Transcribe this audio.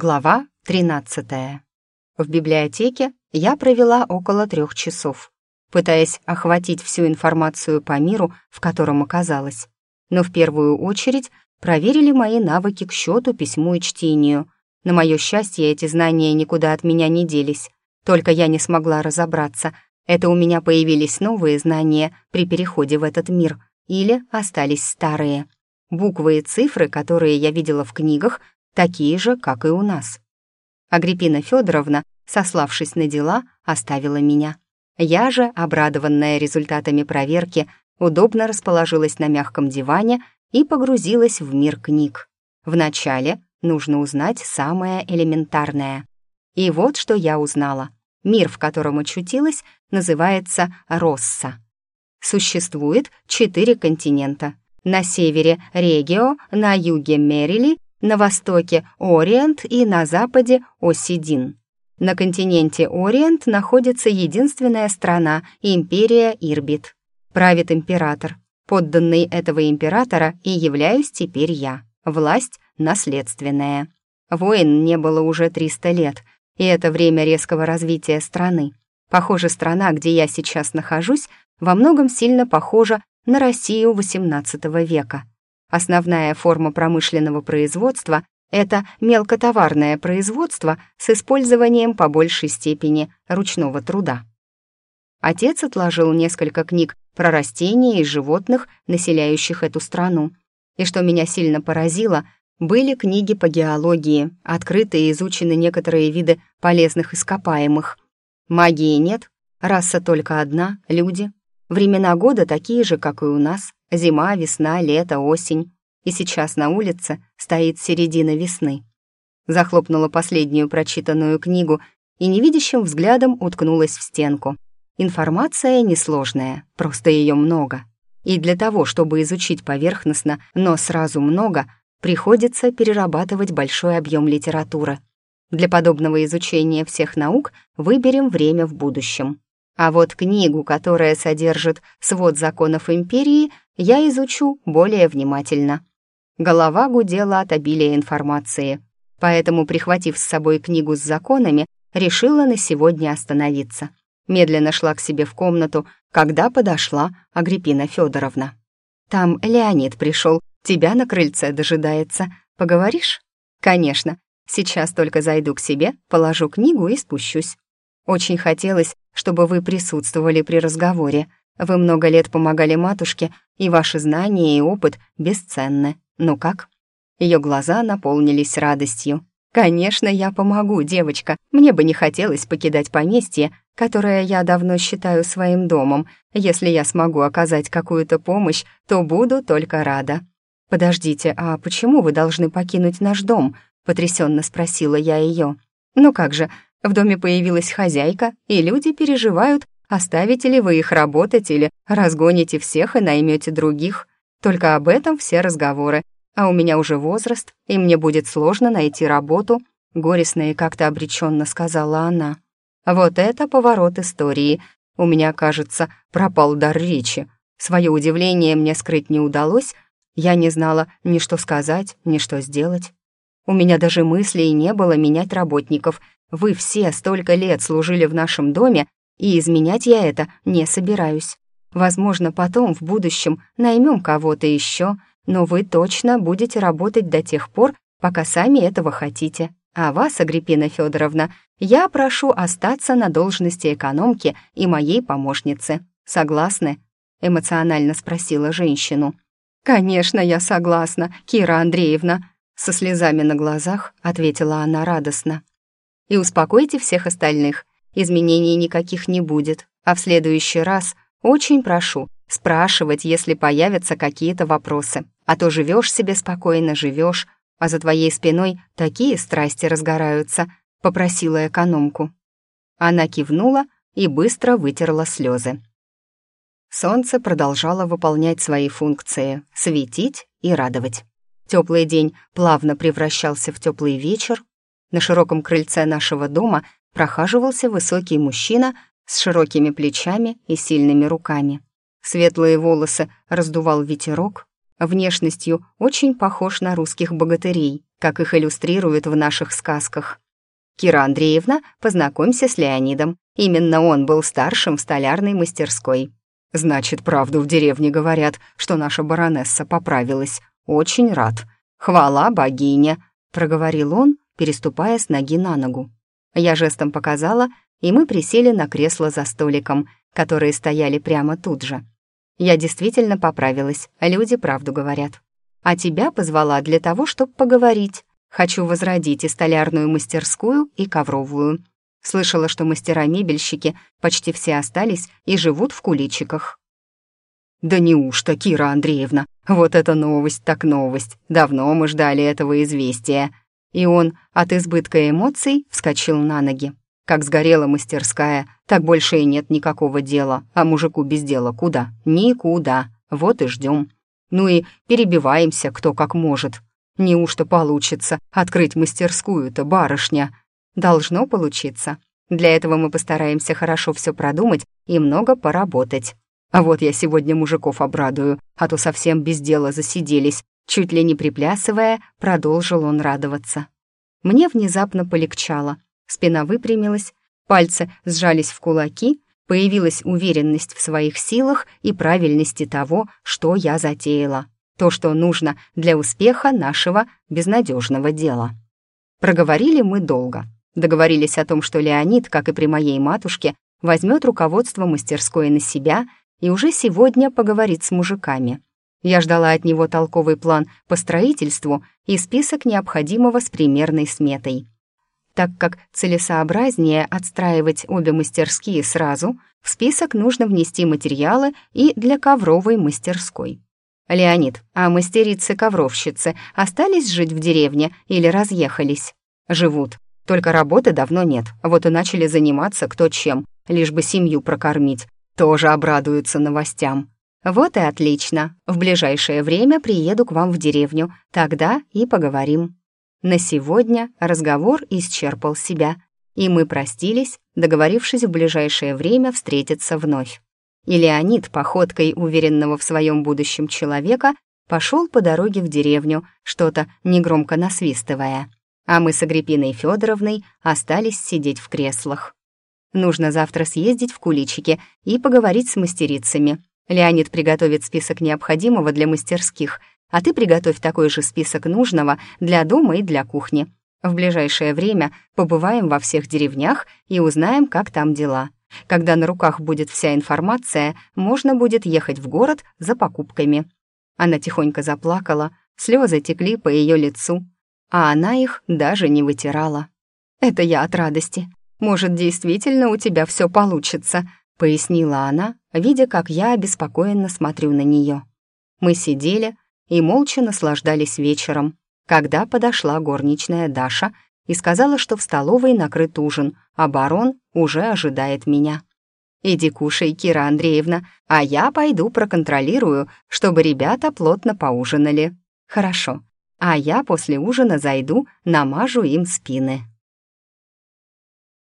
Глава 13. В библиотеке я провела около трех часов, пытаясь охватить всю информацию по миру, в котором оказалась. Но в первую очередь проверили мои навыки к счету, письму и чтению. На мое счастье, эти знания никуда от меня не делись. Только я не смогла разобраться, это у меня появились новые знания при переходе в этот мир или остались старые. Буквы и цифры, которые я видела в книгах, такие же, как и у нас. Агриппина Федоровна, сославшись на дела, оставила меня. Я же, обрадованная результатами проверки, удобно расположилась на мягком диване и погрузилась в мир книг. Вначале нужно узнать самое элементарное. И вот что я узнала. Мир, в котором очутилась, называется Росса. Существует четыре континента. На севере — Регио, на юге — Мерили на востоке — Ориент и на западе — Осидин. На континенте Ориент находится единственная страна — империя Ирбит. Правит император. Подданный этого императора и являюсь теперь я. Власть наследственная. Войн не было уже 300 лет, и это время резкого развития страны. Похоже, страна, где я сейчас нахожусь, во многом сильно похожа на Россию XVIII века. Основная форма промышленного производства — это мелкотоварное производство с использованием по большей степени ручного труда. Отец отложил несколько книг про растения и животных, населяющих эту страну. И что меня сильно поразило, были книги по геологии, открыты и изучены некоторые виды полезных ископаемых. Магии нет, раса только одна — люди. Времена года такие же, как и у нас, Зима, весна, лето, осень. И сейчас на улице стоит середина весны. Захлопнула последнюю прочитанную книгу и невидящим взглядом уткнулась в стенку. Информация несложная, просто ее много. И для того, чтобы изучить поверхностно, но сразу много, приходится перерабатывать большой объем литературы. Для подобного изучения всех наук выберем время в будущем. А вот книгу, которая содержит свод законов империи, я изучу более внимательно. Голова гудела от обилия информации, поэтому, прихватив с собой книгу с законами, решила на сегодня остановиться. Медленно шла к себе в комнату, когда подошла Агриппина Федоровна. «Там Леонид пришел, тебя на крыльце дожидается. Поговоришь?» «Конечно. Сейчас только зайду к себе, положу книгу и спущусь. Очень хотелось, чтобы вы присутствовали при разговоре. Вы много лет помогали матушке, и ваши знания и опыт бесценны. Ну как?» Ее глаза наполнились радостью. «Конечно, я помогу, девочка. Мне бы не хотелось покидать поместье, которое я давно считаю своим домом. Если я смогу оказать какую-то помощь, то буду только рада». «Подождите, а почему вы должны покинуть наш дом?» — потрясенно спросила я ее. «Ну как же, в доме появилась хозяйка, и люди переживают, Оставите ли вы их работать или разгоните всех и наймете других? Только об этом все разговоры. А у меня уже возраст, и мне будет сложно найти работу», — горестно и как-то обреченно сказала она. «Вот это поворот истории. У меня, кажется, пропал дар речи. Свое удивление мне скрыть не удалось. Я не знала ни что сказать, ни что сделать. У меня даже мыслей не было менять работников. Вы все столько лет служили в нашем доме, и изменять я это не собираюсь. Возможно, потом, в будущем, наймем кого-то еще, но вы точно будете работать до тех пор, пока сами этого хотите. А вас, Агриппина Федоровна, я прошу остаться на должности экономки и моей помощницы. Согласны?» — эмоционально спросила женщину. «Конечно, я согласна, Кира Андреевна», — со слезами на глазах ответила она радостно. «И успокойте всех остальных изменений никаких не будет, а в следующий раз очень прошу спрашивать, если появятся какие-то вопросы. А то живешь себе спокойно, живешь, а за твоей спиной такие страсти разгораются», — попросила экономку. Она кивнула и быстро вытерла слезы. Солнце продолжало выполнять свои функции — светить и радовать. Теплый день плавно превращался в теплый вечер. На широком крыльце нашего дома прохаживался высокий мужчина с широкими плечами и сильными руками. Светлые волосы раздувал ветерок, Внешностью очень похож на русских богатырей, как их иллюстрируют в наших сказках. Кира Андреевна, познакомься с Леонидом. Именно он был старшим в столярной мастерской. Значит, правду в деревне говорят, что наша баронесса поправилась. Очень рад. Хвала богине, проговорил он, переступая с ноги на ногу. Я жестом показала, и мы присели на кресло за столиком, которые стояли прямо тут же. Я действительно поправилась, люди правду говорят. А тебя позвала для того, чтобы поговорить. Хочу возродить и столярную мастерскую, и ковровую. Слышала, что мастера-мебельщики почти все остались и живут в куличиках. «Да неужто, Кира Андреевна? Вот это новость так новость. Давно мы ждали этого известия». И он от избытка эмоций вскочил на ноги. Как сгорела мастерская, так больше и нет никакого дела. А мужику без дела куда? Никуда. Вот и ждем. Ну и перебиваемся кто как может. Неужто получится открыть мастерскую-то, барышня? Должно получиться. Для этого мы постараемся хорошо все продумать и много поработать. А вот я сегодня мужиков обрадую, а то совсем без дела засиделись. Чуть ли не приплясывая, продолжил он радоваться. Мне внезапно полегчало. Спина выпрямилась, пальцы сжались в кулаки, появилась уверенность в своих силах и правильности того, что я затеяла. То, что нужно для успеха нашего безнадежного дела. Проговорили мы долго. Договорились о том, что Леонид, как и при моей матушке, возьмет руководство мастерской на себя и уже сегодня поговорит с мужиками. Я ждала от него толковый план по строительству и список необходимого с примерной сметой так как целесообразнее отстраивать обе мастерские сразу, в список нужно внести материалы и для ковровой мастерской. «Леонид, а мастерицы-ковровщицы остались жить в деревне или разъехались?» «Живут. Только работы давно нет, вот и начали заниматься кто чем, лишь бы семью прокормить. Тоже обрадуются новостям». «Вот и отлично. В ближайшее время приеду к вам в деревню. Тогда и поговорим». На сегодня разговор исчерпал себя, и мы простились, договорившись в ближайшее время встретиться вновь. И Леонид, походкой уверенного в своем будущем человека, пошел по дороге в деревню, что-то негромко насвистывая. А мы с Агриппиной Федоровной остались сидеть в креслах. Нужно завтра съездить в куличики и поговорить с мастерицами. Леонид приготовит список необходимого для мастерских, а ты приготовь такой же список нужного для дома и для кухни. В ближайшее время побываем во всех деревнях и узнаем, как там дела. Когда на руках будет вся информация, можно будет ехать в город за покупками». Она тихонько заплакала, слезы текли по ее лицу, а она их даже не вытирала. «Это я от радости. Может, действительно у тебя все получится», — пояснила она, видя, как я обеспокоенно смотрю на нее. Мы сидели, и молча наслаждались вечером, когда подошла горничная Даша и сказала, что в столовой накрыт ужин, а барон уже ожидает меня. «Иди кушай, Кира Андреевна, а я пойду проконтролирую, чтобы ребята плотно поужинали». «Хорошо, а я после ужина зайду, намажу им спины».